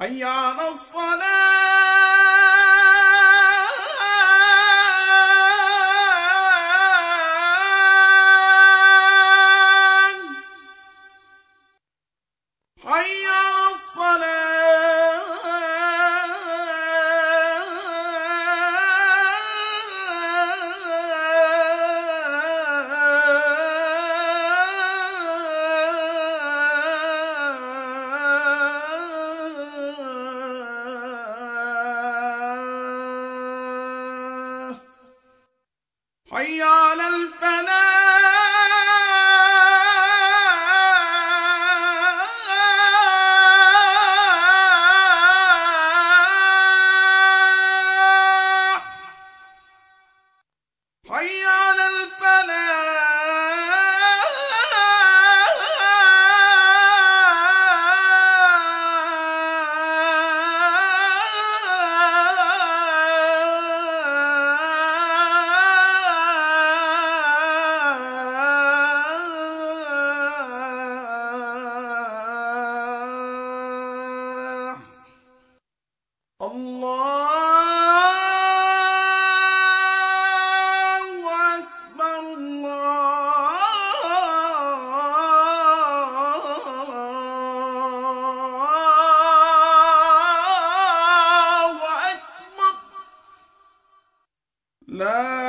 حي على الصلاة. حي على لا